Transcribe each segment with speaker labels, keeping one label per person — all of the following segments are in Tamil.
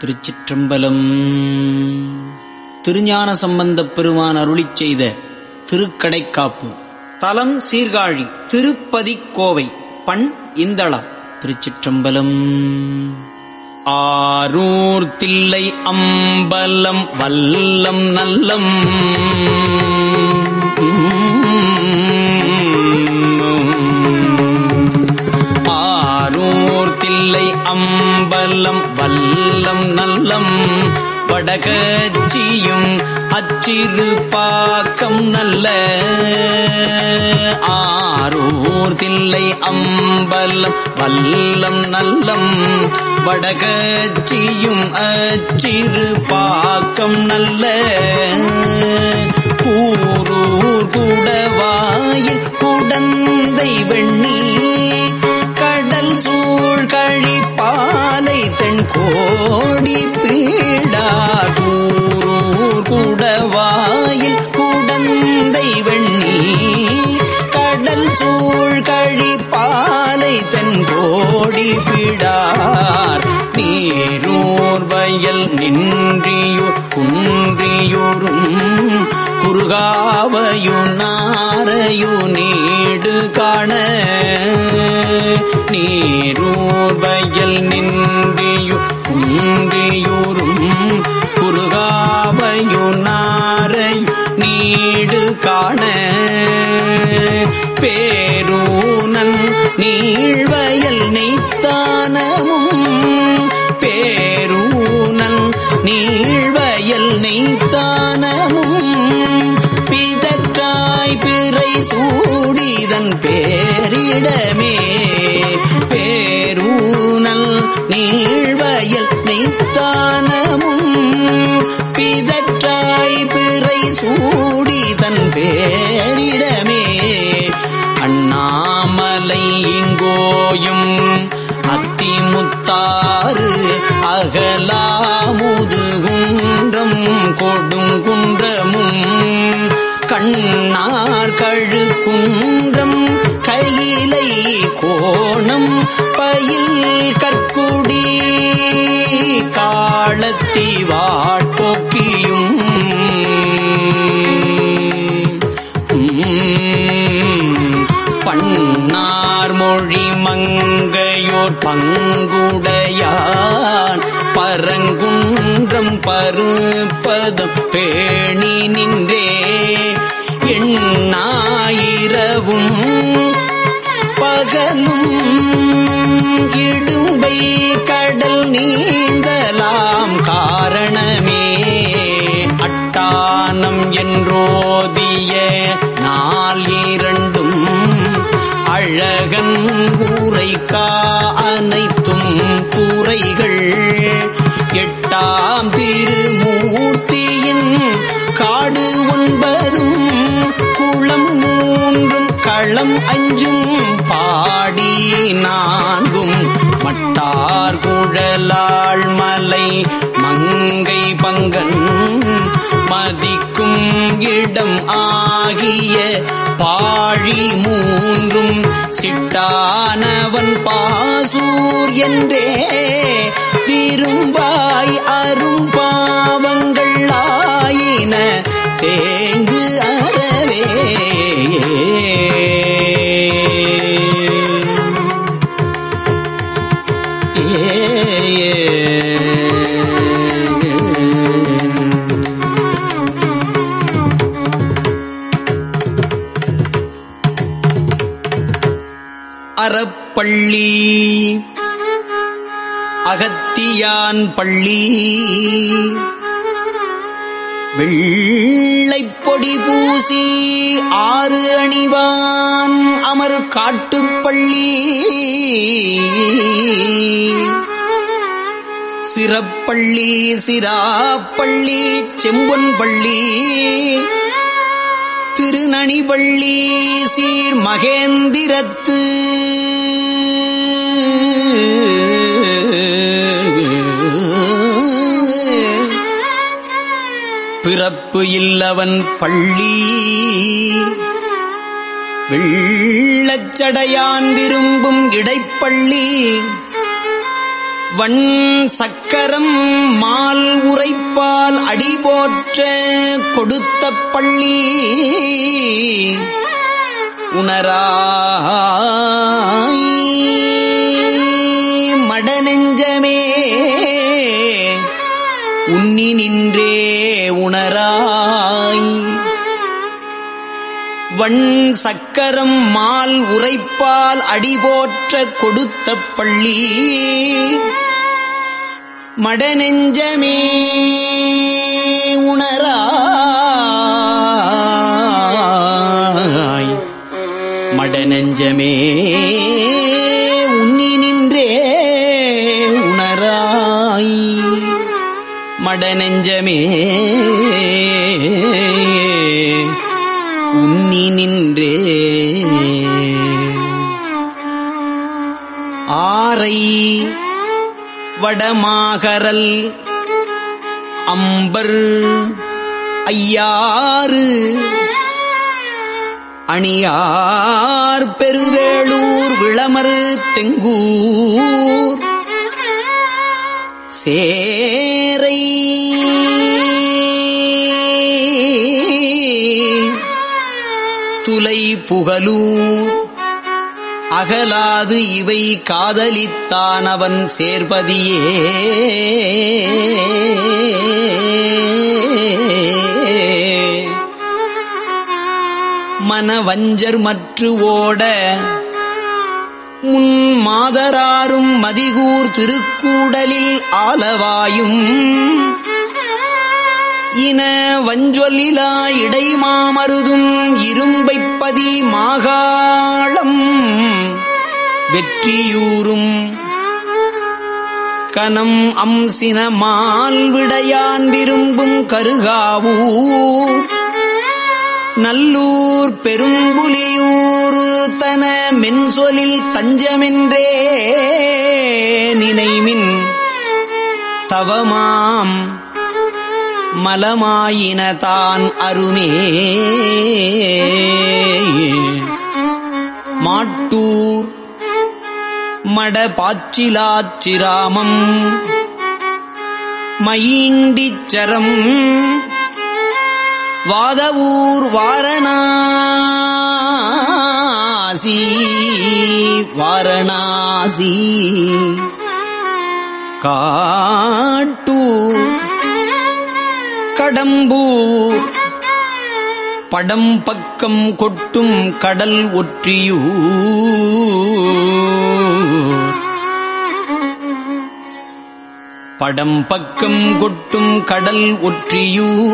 Speaker 1: திருச்சிற்றம்பலம். திருஞான சம்பந்தப் பெருமான் அருளிச் செய்த திருக்கடைக்காப்பு. தலம் சீர்காழி திருப்பதிக்கோவை பண் இந்தளம். திருச்சிற்றம்பலம். ஆரூர் தில்லை அம்பலம் வல்லம் நல்லம். வடகச்சியும் அச்சிறு பாக்கம் நல்ல. ஆரூர் தில்லை அம்பலம் வல்லம் நல்லம். வடகச்சியும் அச்சிறு பாக்கம் நல்ல. கூரூர் கூடவாயில் குடந்தை வெண்ண ஓடி பீடாதூரூர் பீடார் கூரூர் குடவாயில் குடந்தை வெண்ணி கடல் சூழ் கழிப்பாலை தன் கோடி பிடார். நீரூர் வயல் நின்றியூர் குன்றியூரும். குறுகாவையு நாரையு நீடு காண. நீரூர் வயல் நின்றியூர் பாவையுனாரை நீடு காண. பேரூனன் நீழ்வயல் நெய்த்தானமும் பேரூனன் நீழ்வயல் நெய்த்தானமும் பிதற்றாய் பிறை சூடிதன் பேரிடமே. பேரூனல் நீ கண்ணார் கழு குன்றம் கையிலை கோணம் பயில் கற்குடி காலத்தி வாட்டோக்கியும் பண்ணார் மொழி மங்கையோர் பங்குடையான் பரங்குன்றம் பருப்பதம் பேணி நின்றே. எண்ணாயிரவும் பகலும் இடும்பை கடல் நீந்தலாம் காரணமே. அட்டானம் என்றோதிய நாள் இரண்டும் அழகன் கூரைக்கா அனைத்தும் கூரைகள் எட்டாம் திருமூ மங்கன் மதிக்கும் இடம் ஆகிய பாழி மூன்றும் சிட்டானவன் பாசூர் என்றே. திரும்பாய் அரும் பாவங்கள் ஆயின தேங்கு அறவே. ஏ. அறப்பள்ளி அகத்தியான் பள்ளி. வெள்ளைப்பொடி பூசி ஆறு அணிவான் அமர் காட்டுப்பள்ளி சிறப்பள்ளி சிராப்பள்ளி செம்பொன் பள்ளி. திருநணிவள்ளி சீர் மகேந்திரத்து. பிறப்பு இல்லவன் பள்ளி. வெள்ளச்சடையான் விரும்பும் இடைப்பள்ளி. வண் சக்கரம் மால் உரைப்பால் அடி போற்ற கொடுத்த பள்ளி. உணராய் மடநெஞ்சமே உன்னி நின்றே உணராய். வண் சக்கரம் மால் உரைப்பால் அடிபோற்ற கொடுத்த பள்ளி. மடநெஞ்சமே உணராய் மடநெஞ்சமே உன்னி நின்றே உணராய். மடநெஞ்சமே உன்னி நின்றே. ஆரை வடமாகரல். அம்பர் ஐயாறு. அணியார் பெருவேளூர் விளமறு தெங்கூர். சேரை. துலை புகலூர். அகலாது இவை காதலித்தானவன் சேர்பதியே. மனவஞ்சர் மற்று ஓட முன் மாதராரும் மதிகூர் திருக்கூடலில் ஆலவாயும் இன வஞ்சொல்லிலா இடைமாமருதும் இரும்பைப்பதி மாகாளம் வெற்றியூரும் கனம் அம்சின மால்விடையான் விரும்பும் கருகாவூர். நல்லூர் பெரும்புலியூர் தன மென்சொலில் தஞ்சமென்றே நினைமின் தவமாம். மலமாயினதான் அருமே. மாட்டூர் மடபாச்சிலாச்சிராமம் மயீண்டிச்சரம் வாதவூர் வாரணாசி வாரணாசி. காட்டூர் கடம்பூர் படம் பக்கம் கொட்டும் கடல் ஒற்றியூ. படம் பக்கம் கொட்டும் கடல் ஒற்றியூ.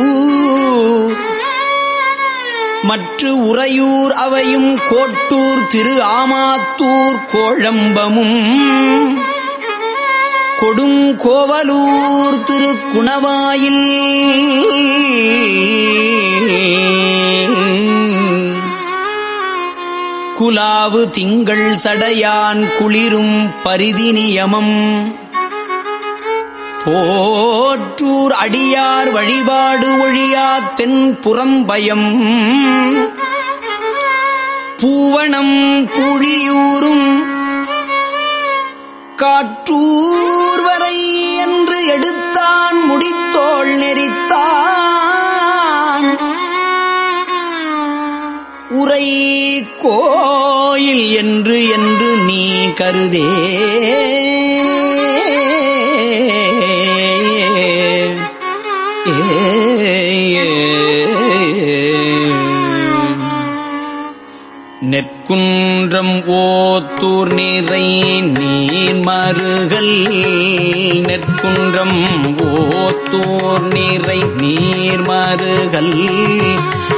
Speaker 1: மற்ற உறையூர் அவையும் கோட்டூர் திரு ஆமாத்தூர் கோழம்பமும். கொடுங்கோவலூர் திருக்குணவாயில். குலாவு திங்கள் சடையான் குளிரும் பரிதி நியமம். போற்றூர் அடியார் வழிபாடு ஒழியா தென் புறம்பயம் பூவணம் புழியூரும் காற்றூர்வ நெற்குன்றம் ஓத்தூர் நிறை நீர் மருகல் நெற்குன்றம் ஓத்தூர் நிறை நீர் மருகல்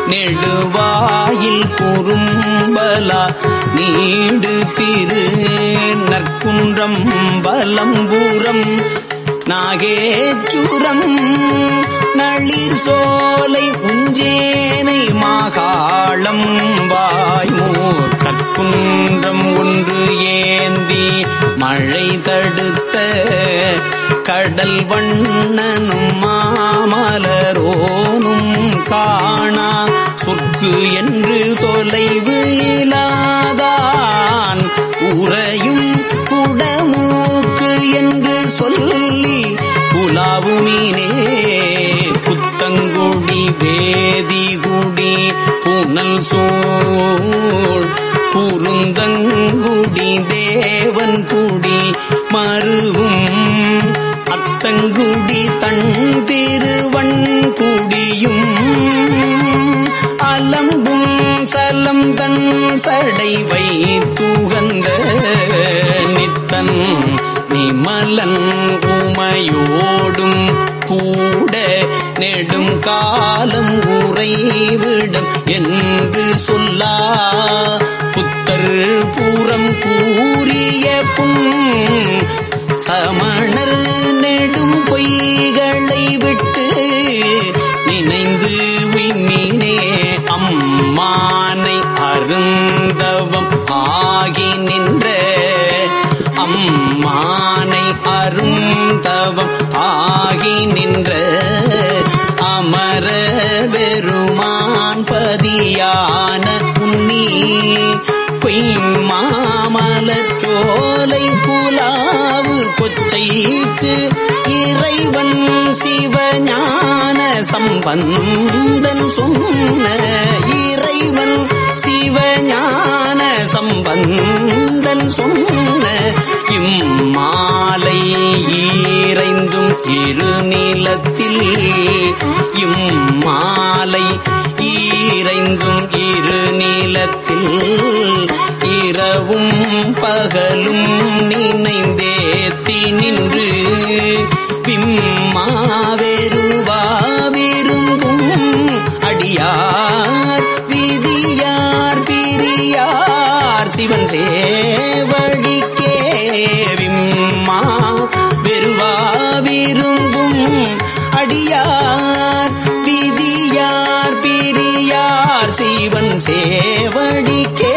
Speaker 1: நெடுவாயில் குறும்பலா நீடு திரு. நற்குன்றம் பலம்பூரம் நாகேச்சுரம். நளிர் சோலை உஞ்சேனை மாகாளம் வாய் கற்குன்றம் ஒன்று ஏந்தி மழை தடுத்த கடல் வண்ணனும் மாமலரோனும் காணா. சொற்கு என்று தொலைவு இலாதான் உறையும் குடமூக்கு என்று சொல்லி புலாவுமீனே புத்தங்குடி வேதிகுடி புனல் சோழ் குறுந்தங்குடி தேவன் குடி மருவும் அத்தங்குடி தன் திருவன் குடியும் அலம்பும் சலம் தன் சடைவை தூகந்த நித்தன் நிமலன் உமையோடும் கூட நெடும் காலம் உறைவிடும் என்று சொல்லா புறம் கூறிய பும் சமணர் கொச்சைக்கு இறைவன் சிவஞான சம்பந்தன் சொன்ன இறைவன் சிவஞான சம்பந்தன் சொன்ன இம்மாலை ஈரைந்தும் இருநிலத்தில் இம்மாலை ஈரைந்தும் இருநிலத்தில் இரவும் பகலும் நினைந்தேத்தி நின்று பிம்மாவெருவாவிரும்பும் அடியார் விதியார் பிரியார் சிவன் சேவடிக்கே விம்மா வெறுவா அடியார் சீவன் சேவடிக்கே.